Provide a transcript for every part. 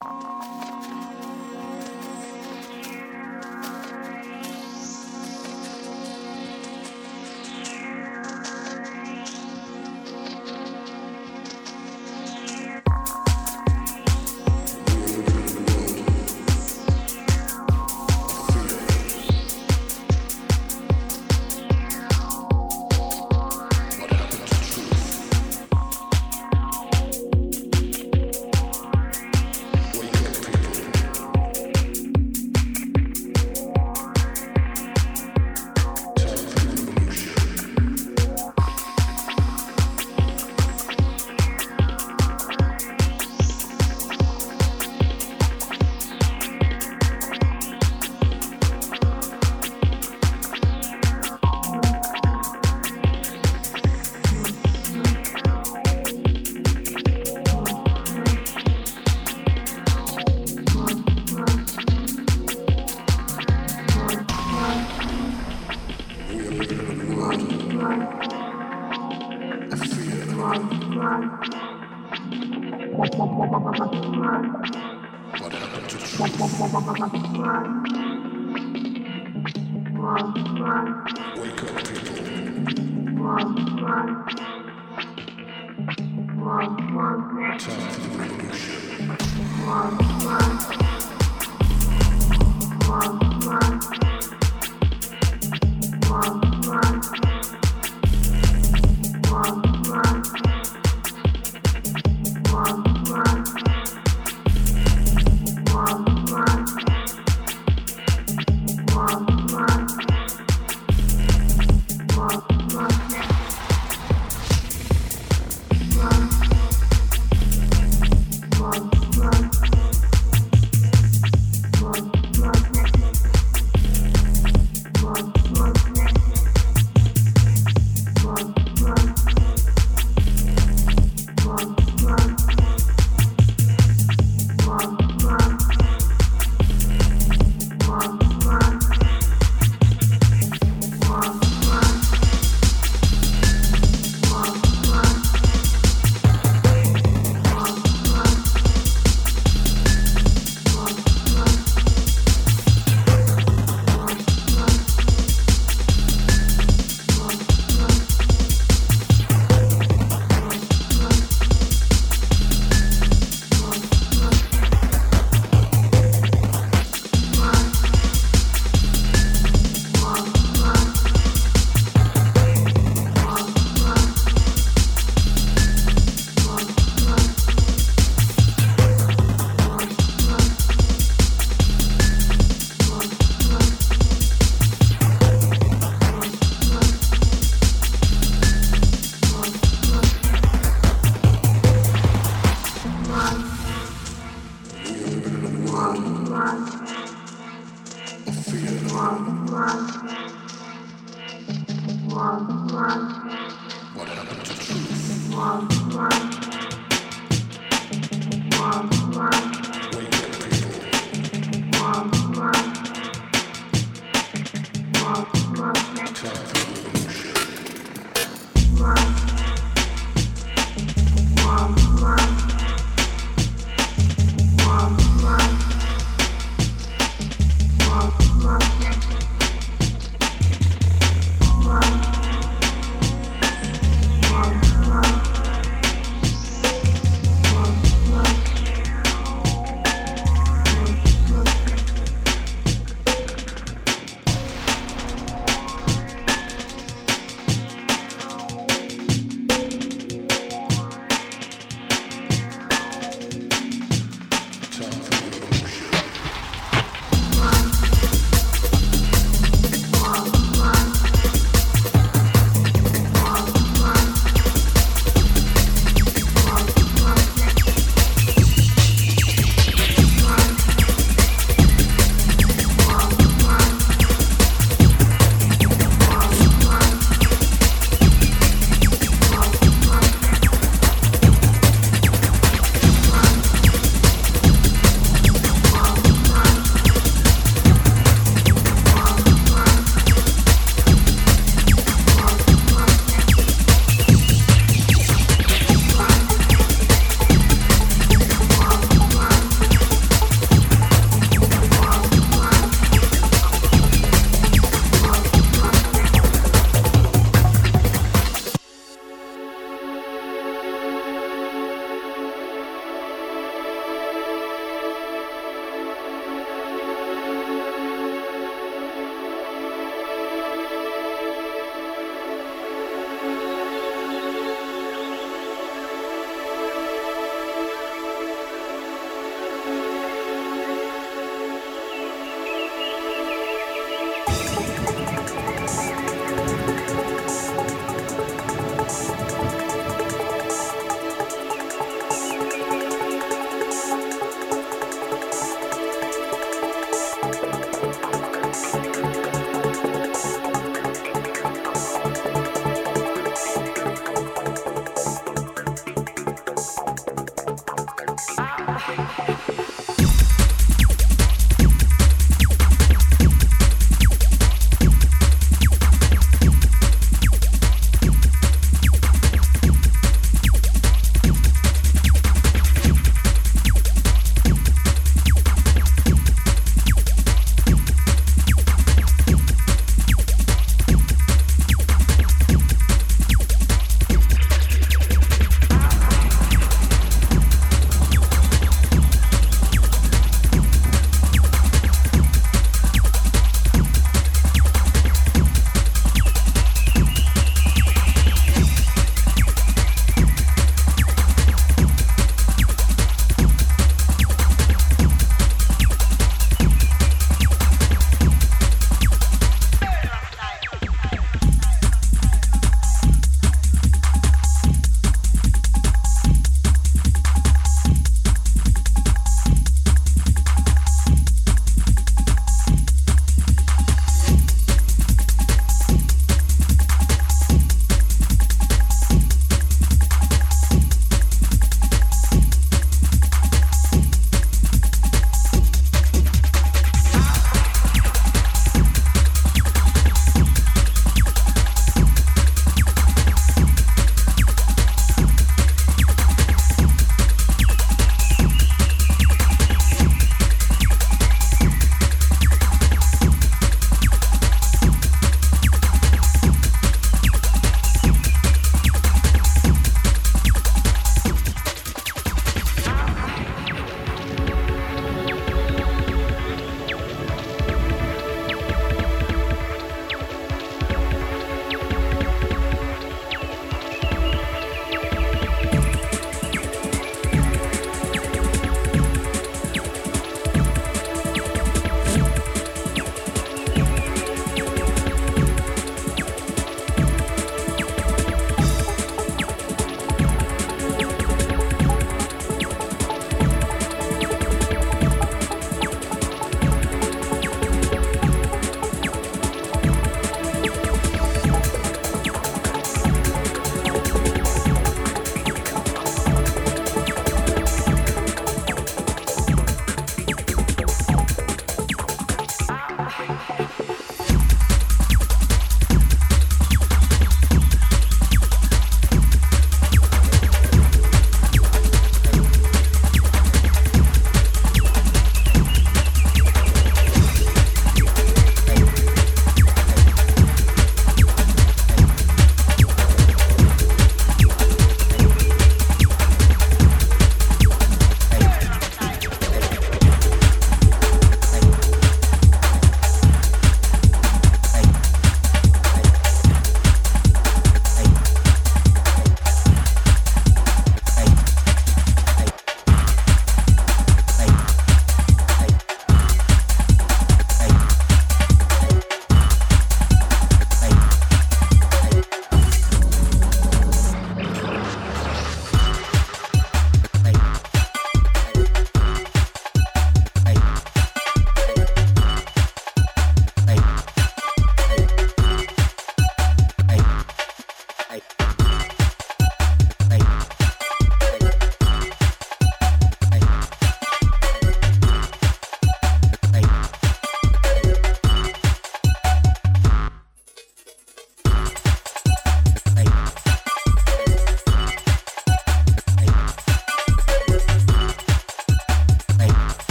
One,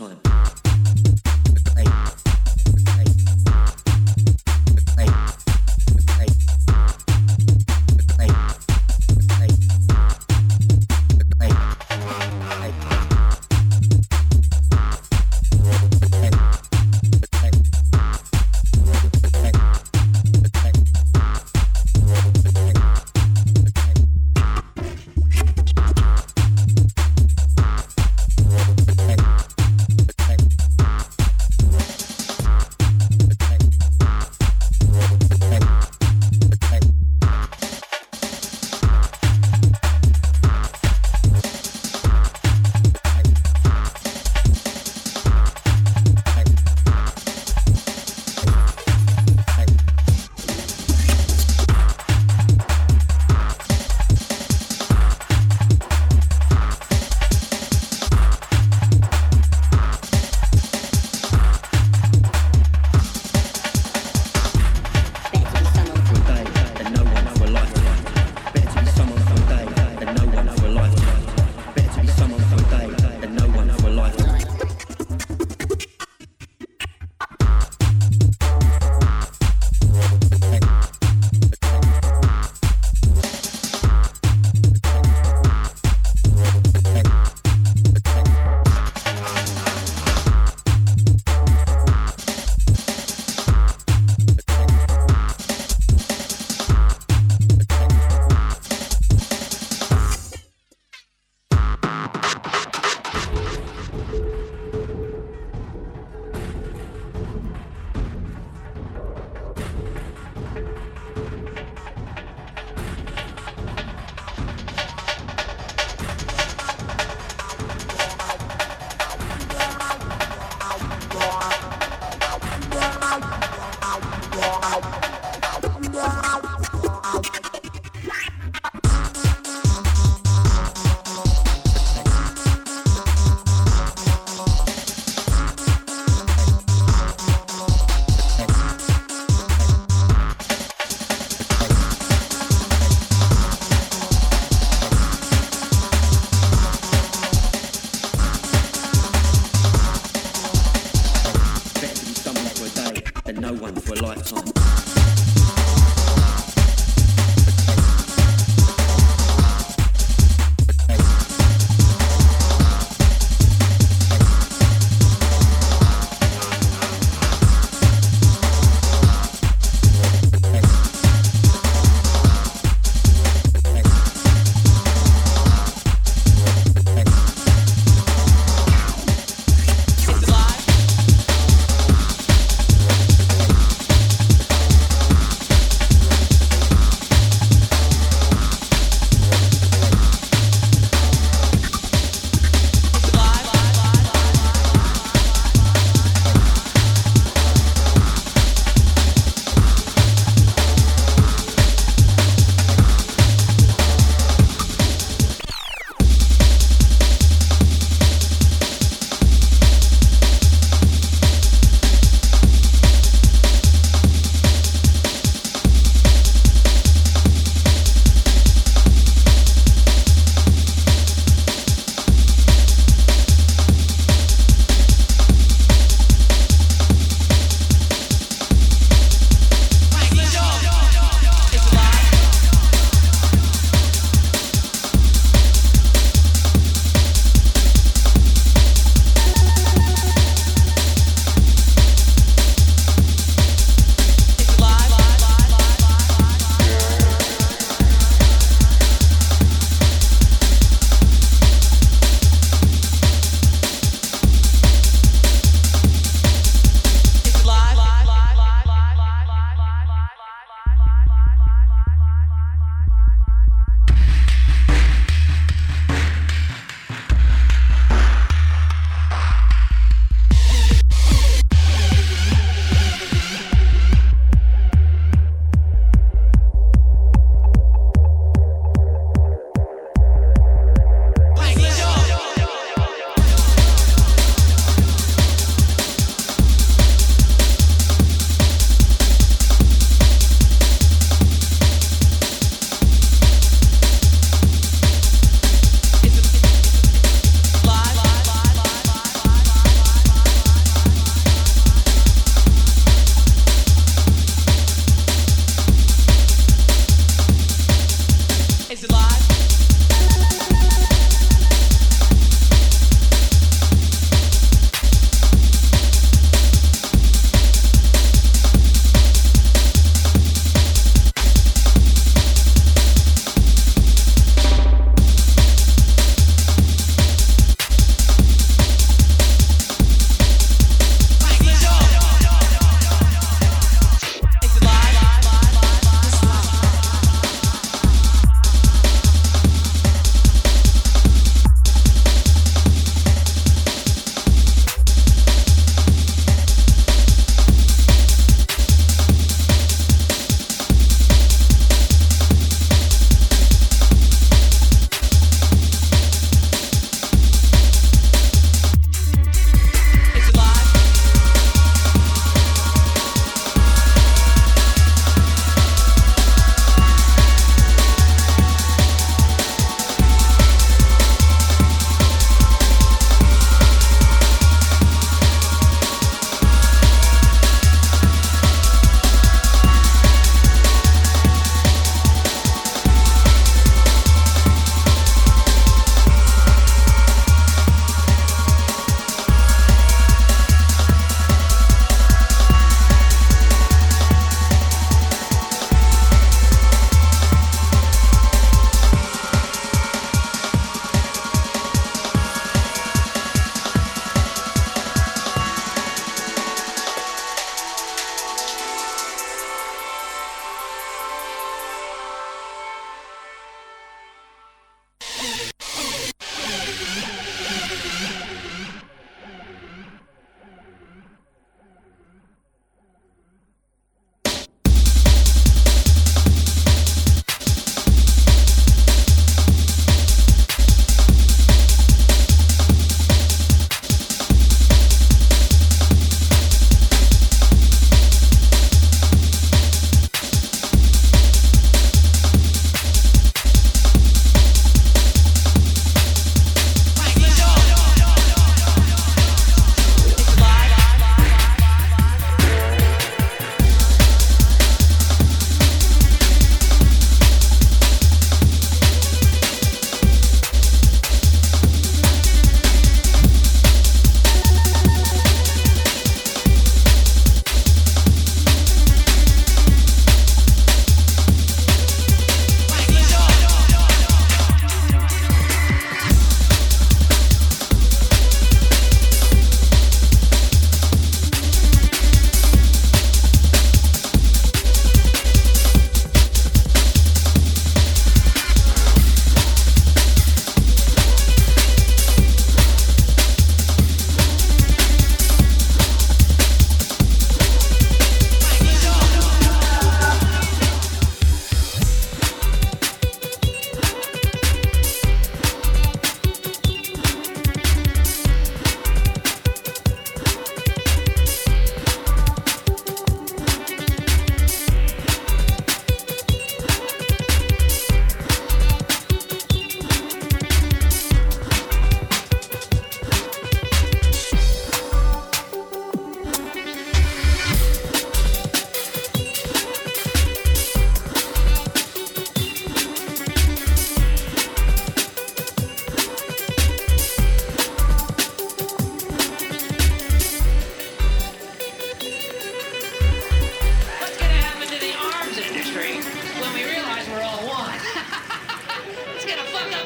one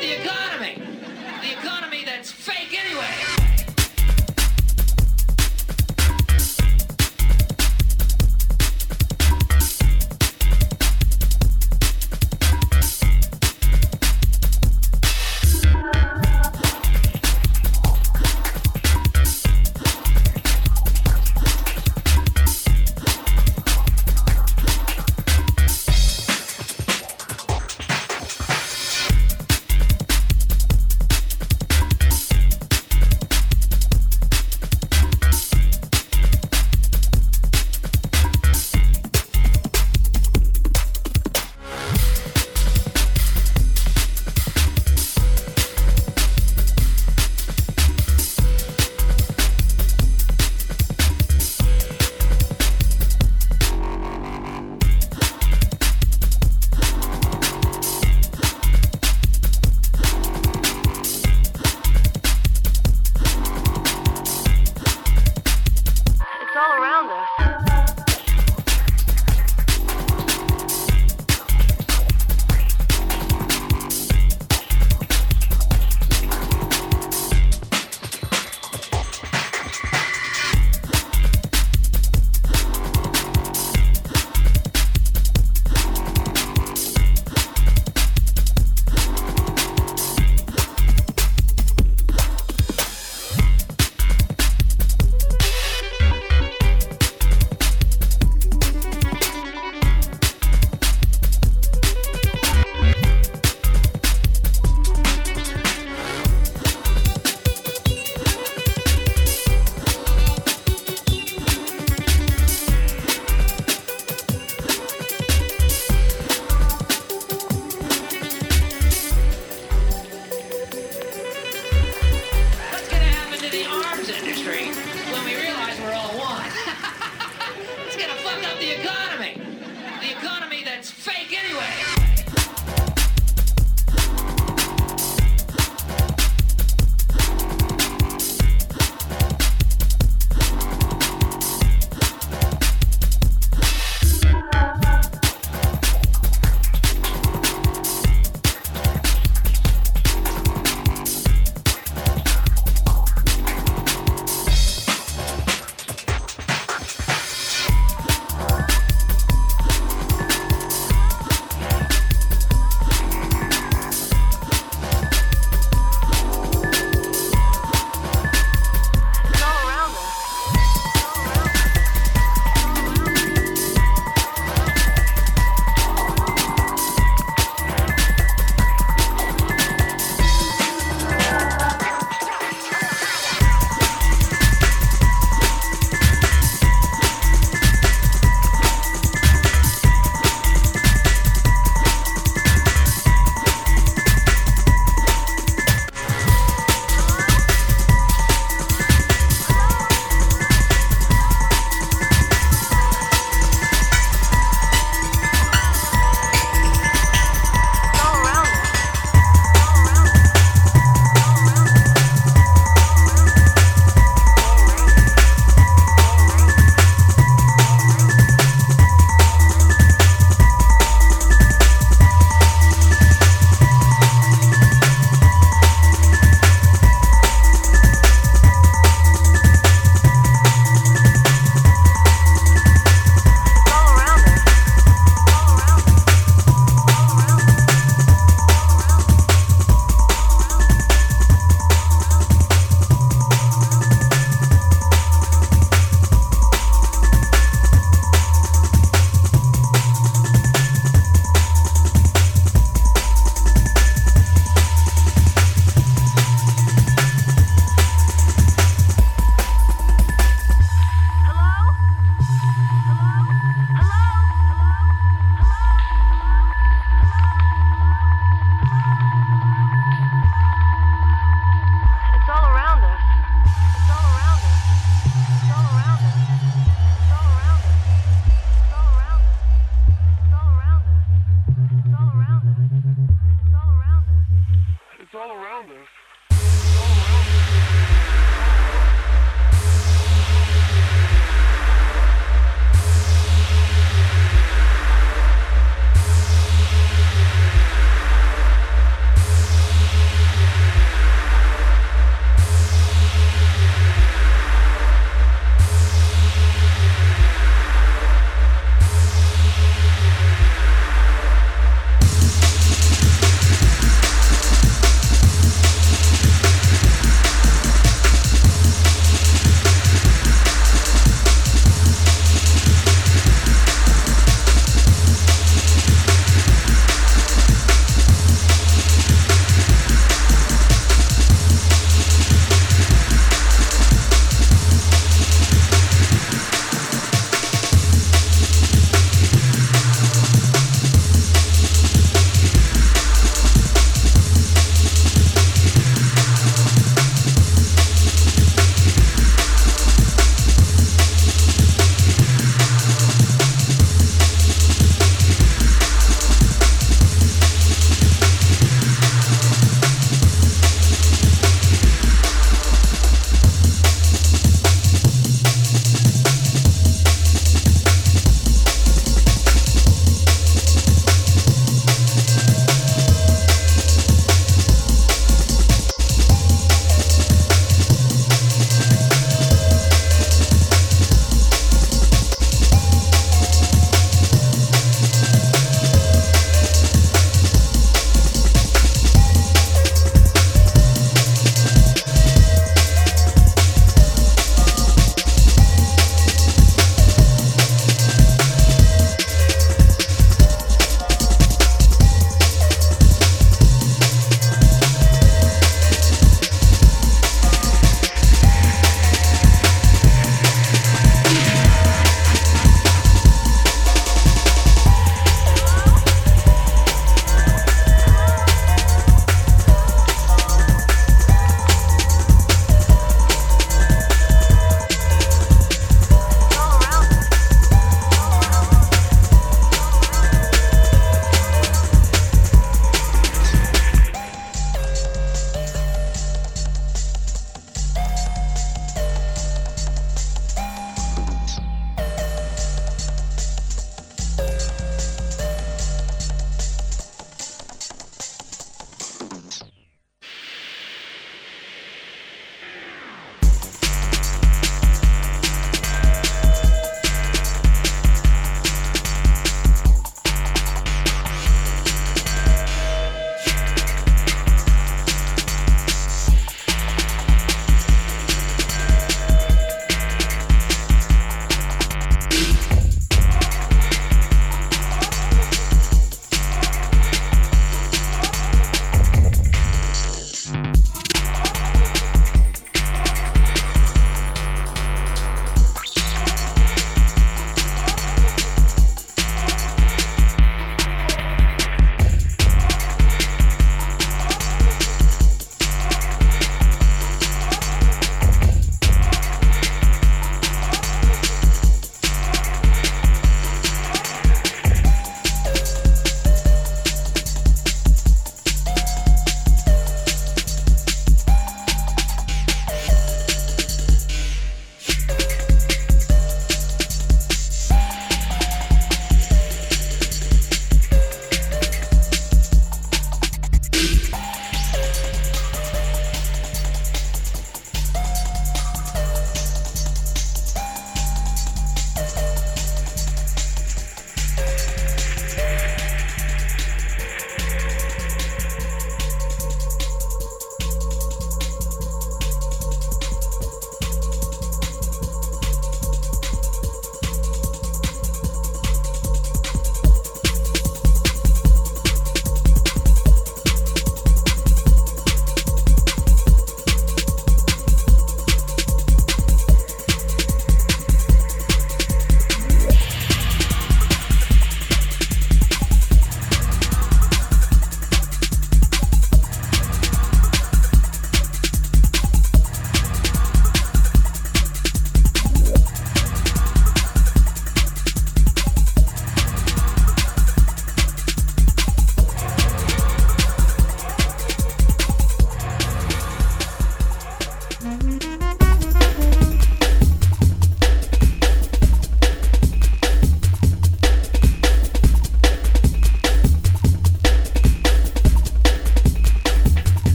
the economy.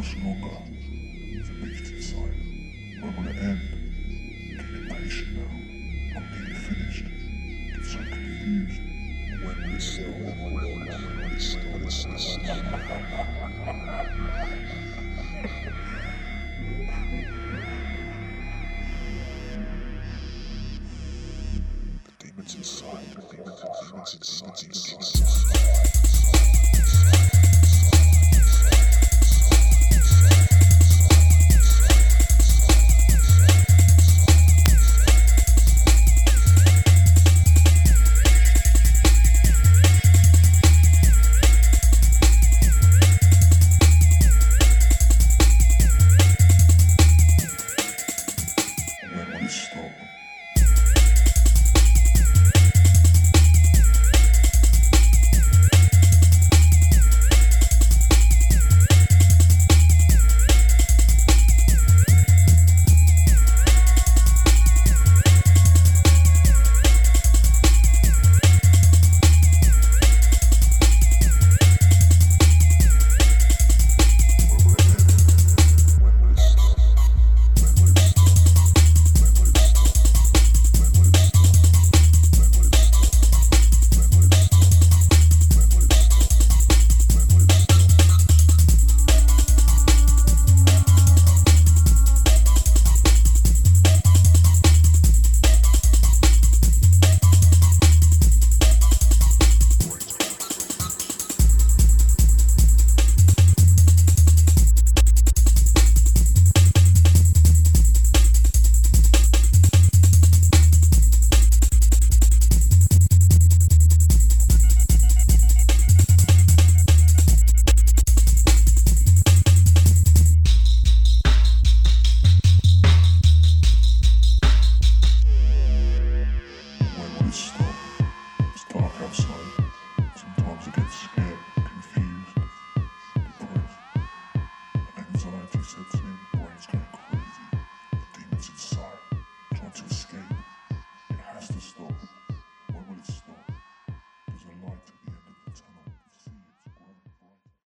much longer. The beach is silent. I'm end.